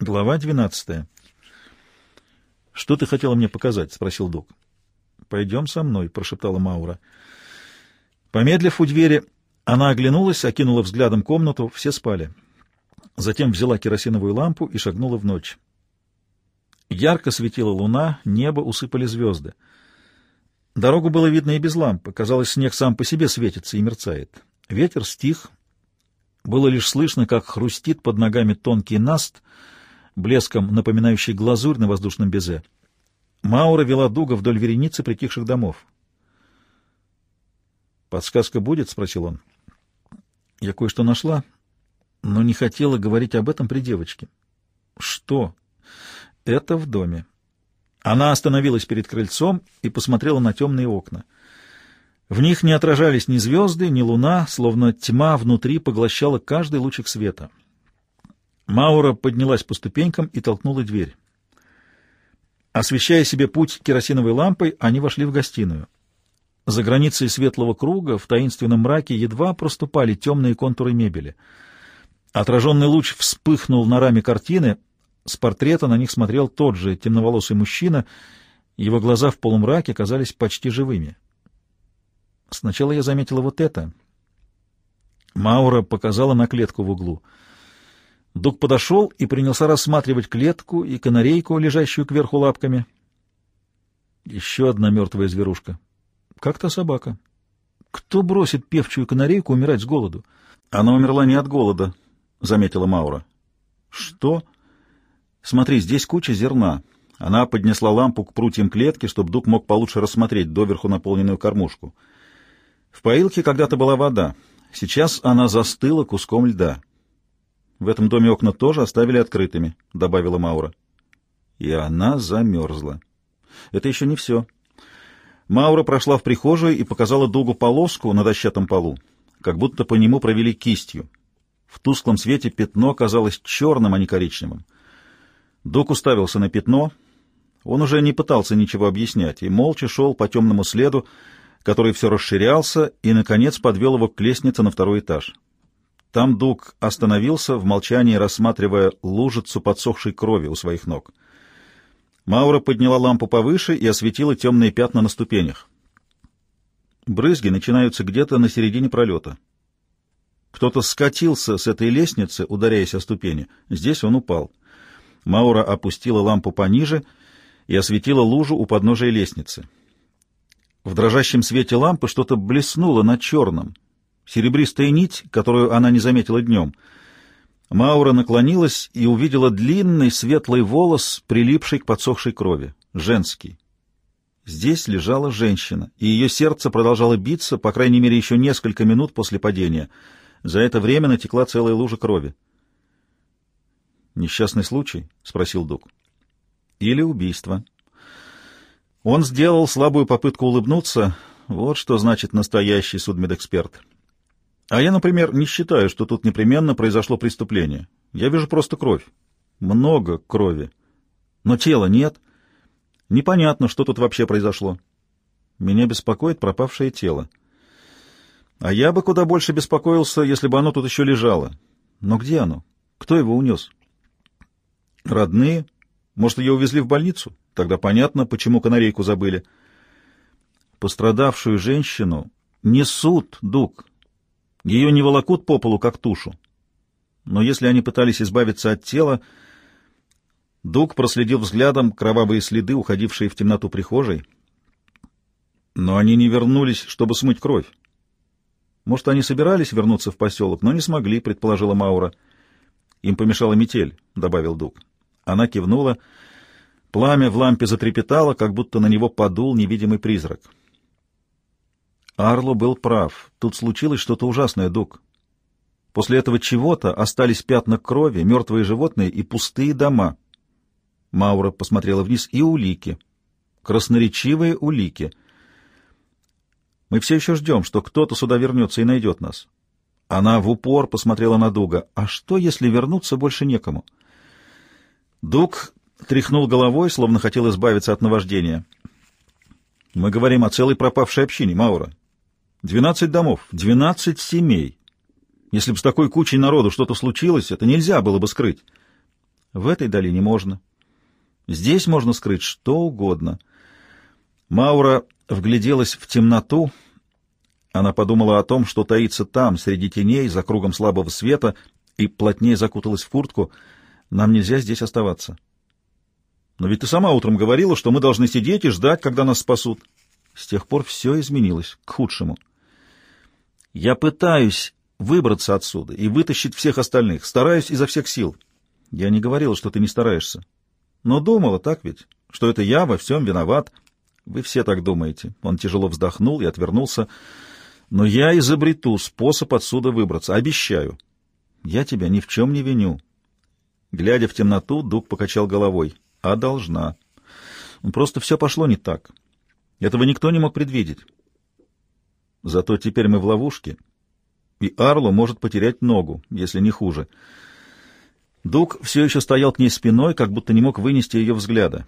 Глава двенадцатая. «Что ты хотела мне показать?» — спросил Дуг. «Пойдем со мной», — прошептала Маура. Помедлив у двери, она оглянулась, окинула взглядом комнату, все спали. Затем взяла керосиновую лампу и шагнула в ночь. Ярко светила луна, небо усыпали звезды. Дорогу было видно и без лампы. Казалось, снег сам по себе светится и мерцает. Ветер стих. Было лишь слышно, как хрустит под ногами тонкий наст, блеском напоминающий глазурь на воздушном безе. Маура вела дуга вдоль вереницы притихших домов. «Подсказка будет?» — спросил он. «Я кое-что нашла, но не хотела говорить об этом при девочке». «Что?» «Это в доме». Она остановилась перед крыльцом и посмотрела на темные окна. В них не отражались ни звезды, ни луна, словно тьма внутри поглощала каждый лучик света. Маура поднялась по ступенькам и толкнула дверь. Освещая себе путь керосиновой лампой, они вошли в гостиную. За границей светлого круга в таинственном мраке едва проступали темные контуры мебели. Отраженный луч вспыхнул на раме картины. С портрета на них смотрел тот же темноволосый мужчина. Его глаза в полумраке казались почти живыми. Сначала я заметила вот это. Маура показала на клетку в углу. Дуг подошел и принялся рассматривать клетку и канарейку, лежащую кверху лапками. Еще одна мертвая зверушка как та собака. Кто бросит певчую канарейку умирать с голоду? Она умерла не от голода, — заметила Маура. Что? Смотри, здесь куча зерна. Она поднесла лампу к прутьям клетки, чтобы Дуг мог получше рассмотреть доверху наполненную кормушку. В поилке когда-то была вода. Сейчас она застыла куском льда. В этом доме окна тоже оставили открытыми, — добавила Маура. И она замерзла. Это еще не все. Маура прошла в прихожую и показала Дугу полоску на дощатом полу, как будто по нему провели кистью. В тусклом свете пятно казалось черным, а не коричневым. Дуг уставился на пятно. Он уже не пытался ничего объяснять и молча шел по темному следу, который все расширялся и, наконец, подвел его к лестнице на второй этаж. Там Дуг остановился в молчании, рассматривая лужицу подсохшей крови у своих ног — Маура подняла лампу повыше и осветила темные пятна на ступенях. Брызги начинаются где-то на середине пролета. Кто-то скатился с этой лестницы, ударяясь о ступени. Здесь он упал. Маура опустила лампу пониже и осветила лужу у подножия лестницы. В дрожащем свете лампы что-то блеснуло на черном. Серебристая нить, которую она не заметила днем — Маура наклонилась и увидела длинный светлый волос, прилипший к подсохшей крови. Женский. Здесь лежала женщина, и ее сердце продолжало биться, по крайней мере, еще несколько минут после падения. За это время натекла целая лужа крови. «Несчастный случай?» — спросил Дуг. «Или убийство». Он сделал слабую попытку улыбнуться. Вот что значит настоящий судмедэксперт. А я, например, не считаю, что тут непременно произошло преступление. Я вижу просто кровь. Много крови. Но тела нет. Непонятно, что тут вообще произошло. Меня беспокоит пропавшее тело. А я бы куда больше беспокоился, если бы оно тут еще лежало. Но где оно? Кто его унес? Родные? Может, ее увезли в больницу? Тогда понятно, почему канарейку забыли. Пострадавшую женщину несут, Дуг, ее не волокут по полу, как тушу. Но если они пытались избавиться от тела, Дуг проследил взглядом кровавые следы, уходившие в темноту прихожей. Но они не вернулись, чтобы смыть кровь. Может, они собирались вернуться в поселок, но не смогли, предположила Маура. Им помешала метель, добавил Дуг. Она кивнула. Пламя в лампе затрепетало, как будто на него подул невидимый призрак. Арло был прав. Тут случилось что-то ужасное, Дуг. После этого чего-то остались пятна крови, мертвые животные и пустые дома. Маура посмотрела вниз и улики. Красноречивые улики. Мы все еще ждем, что кто-то сюда вернется и найдет нас. Она в упор посмотрела на Дуга. А что, если вернуться больше некому? Дуг тряхнул головой, словно хотел избавиться от наваждения. Мы говорим о целой пропавшей общине, Маура. Двенадцать домов, двенадцать семей. Если бы с такой кучей народу что-то случилось, это нельзя было бы скрыть. В этой долине можно. Здесь можно скрыть что угодно. Маура вгляделась в темноту. Она подумала о том, что таится там, среди теней, за кругом слабого света, и плотнее закуталась в куртку. Нам нельзя здесь оставаться. Но ведь ты сама утром говорила, что мы должны сидеть и ждать, когда нас спасут. С тех пор все изменилось, к худшему. Я пытаюсь выбраться отсюда и вытащить всех остальных, стараюсь изо всех сил. Я не говорила, что ты не стараешься. Но думала, так ведь, что это я во всем виноват. Вы все так думаете. Он тяжело вздохнул и отвернулся. Но я изобрету способ отсюда выбраться, обещаю. Я тебя ни в чем не виню. Глядя в темноту, Дуг покачал головой. А должна. Просто все пошло не так. Этого никто не мог предвидеть. Зато теперь мы в ловушке, и Арло может потерять ногу, если не хуже. Дуг все еще стоял к ней спиной, как будто не мог вынести ее взгляда.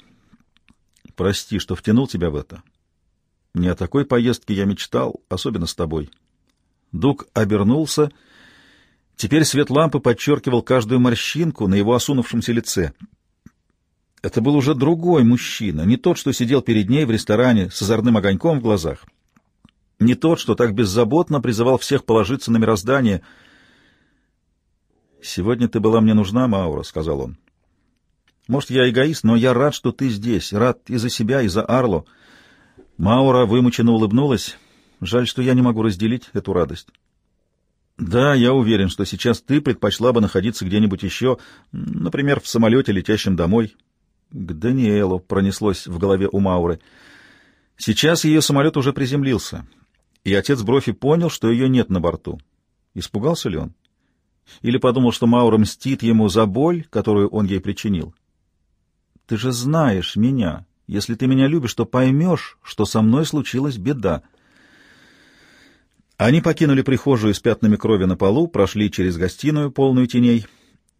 «Прости, что втянул тебя в это. Не о такой поездке я мечтал, особенно с тобой». Дуг обернулся. Теперь свет лампы подчеркивал каждую морщинку на его осунувшемся лице. Это был уже другой мужчина, не тот, что сидел перед ней в ресторане с озорным огоньком в глазах, не тот, что так беззаботно призывал всех положиться на мироздание — «Сегодня ты была мне нужна, Маура», — сказал он. «Может, я эгоист, но я рад, что ты здесь, рад и за себя, и за Арло». Маура вымученно улыбнулась. «Жаль, что я не могу разделить эту радость». «Да, я уверен, что сейчас ты предпочла бы находиться где-нибудь еще, например, в самолете, летящем домой». «К Даниэлу», — пронеслось в голове у Мауры. Сейчас ее самолет уже приземлился, и отец Брофи понял, что ее нет на борту. Испугался ли он? Или подумал, что Маура мстит ему за боль, которую он ей причинил? «Ты же знаешь меня. Если ты меня любишь, то поймешь, что со мной случилась беда». Они покинули прихожую с пятнами крови на полу, прошли через гостиную, полную теней,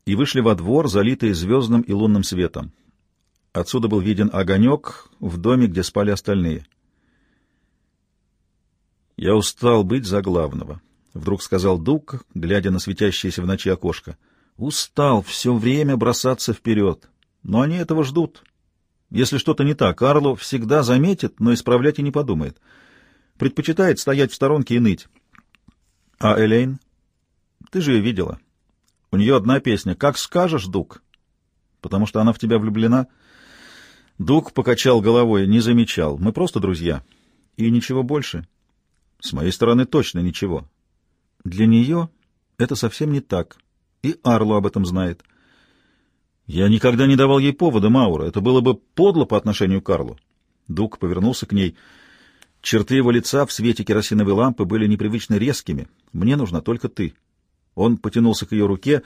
и вышли во двор, залитый звездным и лунным светом. Отсюда был виден огонек в доме, где спали остальные. «Я устал быть за главного», — вдруг сказал Дуг, глядя на светящееся в ночи окошко. «Устал все время бросаться вперед. Но они этого ждут. Если что-то не так, Карло всегда заметит, но исправлять и не подумает. Предпочитает стоять в сторонке и ныть. А Элейн? Ты же ее видела. У нее одна песня «Как скажешь, Дуг?» Потому что она в тебя влюблена. Дуг покачал головой, не замечал. Мы просто друзья. И ничего больше. С моей стороны точно ничего. Для нее это совсем не так, и Арло об этом знает. Я никогда не давал ей повода, Маура. Это было бы подло по отношению к Карлу. Дуг повернулся к ней. Черты его лица в свете керосиновой лампы были непривычно резкими. Мне нужна только ты. Он потянулся к ее руке.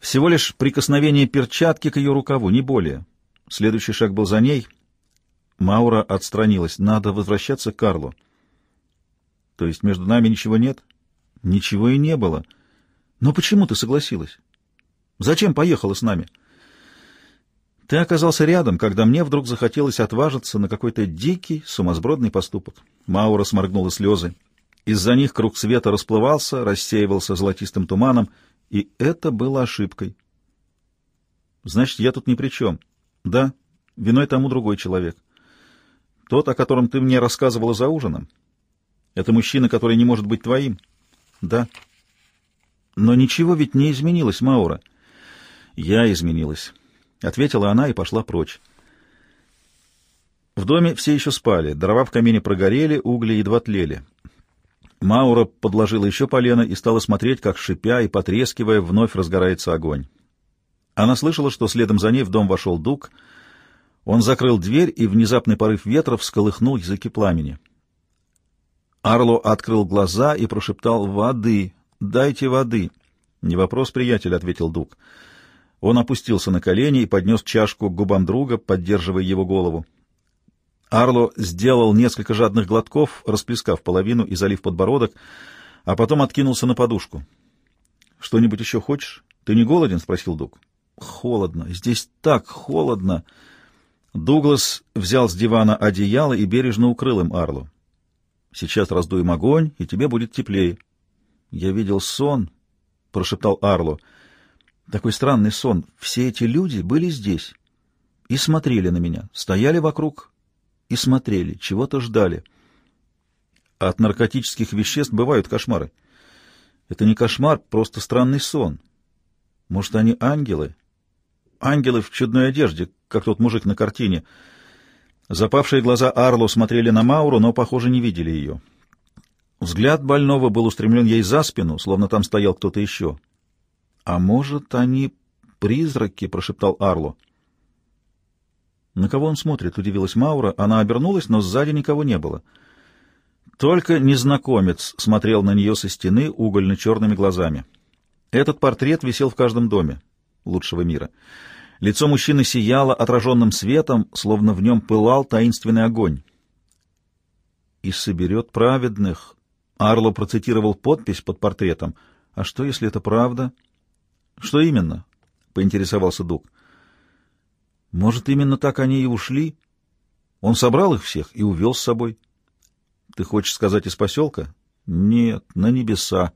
Всего лишь прикосновение перчатки к ее рукаву, не более. Следующий шаг был за ней. Маура отстранилась. Надо возвращаться к Карлу. То есть между нами ничего нет? Ничего и не было. Но почему ты согласилась? Зачем поехала с нами? Ты оказался рядом, когда мне вдруг захотелось отважиться на какой-то дикий, сумасбродный поступок. Маура сморгнула слезы. Из-за них круг света расплывался, рассеивался золотистым туманом, и это было ошибкой. Значит, я тут ни при чем. Да, виной тому другой человек. Тот, о котором ты мне рассказывала за ужином. Это мужчина, который не может быть твоим. Да. Но ничего ведь не изменилось, Маура. Я изменилась, ответила она и пошла прочь. В доме все еще спали, дрова в камине прогорели, угли едва тлели. Маура подложила еще полено и стала смотреть, как, шипя и потрескивая, вновь разгорается огонь. Она слышала, что следом за ней в дом вошел Дуг. Он закрыл дверь, и внезапный порыв ветра всколыхнул языки пламени. Арло открыл глаза и прошептал «Воды! Дайте воды!» «Не вопрос, приятель», — ответил Дуг. Он опустился на колени и поднес чашку к губам друга, поддерживая его голову. Арло сделал несколько жадных глотков, расплескав половину и залив подбородок, а потом откинулся на подушку. «Что-нибудь еще хочешь? Ты не голоден?» — спросил Дуг. «Холодно. Здесь так холодно!» Дуглас взял с дивана одеяло и бережно укрыл им Арло. Сейчас раздуем огонь, и тебе будет теплее. — Я видел сон, — прошептал Арло. Такой странный сон. Все эти люди были здесь и смотрели на меня, стояли вокруг и смотрели, чего-то ждали. От наркотических веществ бывают кошмары. Это не кошмар, просто странный сон. Может, они ангелы? Ангелы в чудной одежде, как тот мужик на картине. Запавшие глаза Арло смотрели на Мауру, но, похоже, не видели ее. Взгляд больного был устремлен ей за спину, словно там стоял кто-то еще. — А может, они призраки? — прошептал Арло. — На кого он смотрит? — удивилась Маура. Она обернулась, но сзади никого не было. Только незнакомец смотрел на нее со стены угольно-черными глазами. Этот портрет висел в каждом доме лучшего мира. Лицо мужчины сияло отраженным светом, словно в нем пылал таинственный огонь. «И соберет праведных», — Арло процитировал подпись под портретом. «А что, если это правда?» «Что именно?» — поинтересовался Дуг. «Может, именно так они и ушли? Он собрал их всех и увел с собой». «Ты хочешь сказать из поселка?» «Нет, на небеса».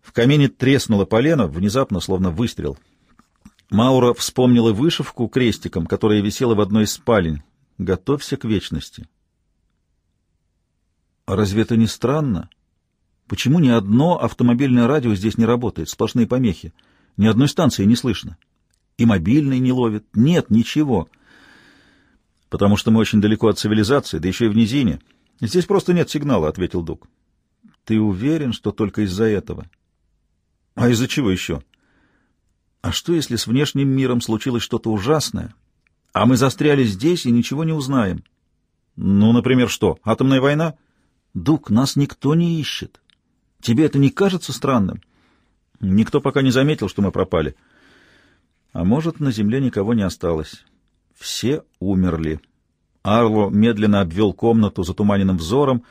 В камине треснуло полено, внезапно, словно выстрел. Маура вспомнила вышивку крестиком, которая висела в одной из спален. «Готовься к вечности». А разве это не странно? Почему ни одно автомобильное радио здесь не работает? Сплошные помехи. Ни одной станции не слышно. И мобильный не ловит. Нет, ничего. Потому что мы очень далеко от цивилизации, да еще и в низине. Здесь просто нет сигнала, — ответил Дуг. Ты уверен, что только из-за этого? А из-за чего еще? А что, если с внешним миром случилось что-то ужасное, а мы застряли здесь и ничего не узнаем? Ну, например, что? Атомная война? Дуг, нас никто не ищет. Тебе это не кажется странным? Никто пока не заметил, что мы пропали. А может, на земле никого не осталось. Все умерли. Арло медленно обвел комнату затуманенным взором,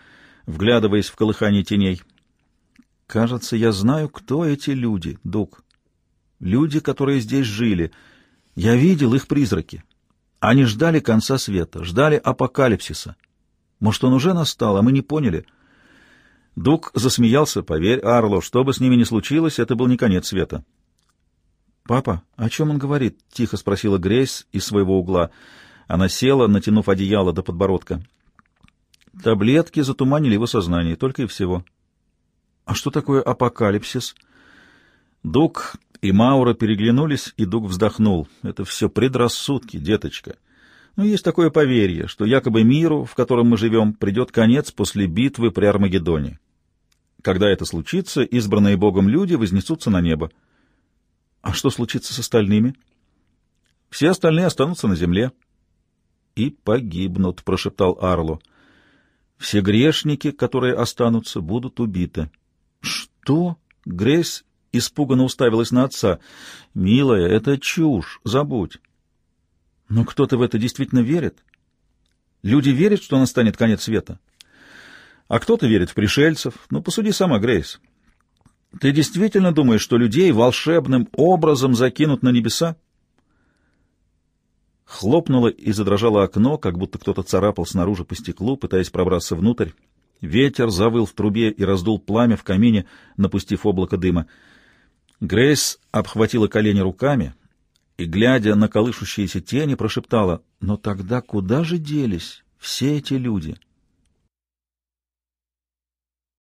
вглядываясь в колыхание теней. Кажется, я знаю, кто эти люди, Дуг. Люди, которые здесь жили. Я видел их призраки. Они ждали конца света, ждали апокалипсиса. Может, он уже настал, а мы не поняли. Дуг засмеялся. Поверь, Арло, что бы с ними ни случилось, это был не конец света. «Папа, о чем он говорит?» — тихо спросила Грейс из своего угла. Она села, натянув одеяло до подбородка. Таблетки затуманили его сознание, только и всего. А что такое апокалипсис? Дуг и Маура переглянулись, и Дуг вздохнул. Это все предрассудки, деточка. Но есть такое поверье, что якобы миру, в котором мы живем, придет конец после битвы при Армагеддоне. Когда это случится, избранные Богом люди вознесутся на небо. А что случится с остальными? Все остальные останутся на земле. И погибнут, — прошептал Арло. Все грешники, которые останутся, будут убиты. Что? Грейс испуганно уставилась на отца. Милая, это чушь, забудь. Но кто-то в это действительно верит. Люди верят, что настанет конец света. А кто-то верит в пришельцев. Ну, посуди сама, Грейс. Ты действительно думаешь, что людей волшебным образом закинут на небеса? Хлопнуло и задрожало окно, как будто кто-то царапал снаружи по стеклу, пытаясь пробраться внутрь. Ветер завыл в трубе и раздул пламя в камине, напустив облако дыма. Грейс обхватила колени руками и, глядя на колышущиеся тени, прошептала, «Но тогда куда же делись все эти люди?»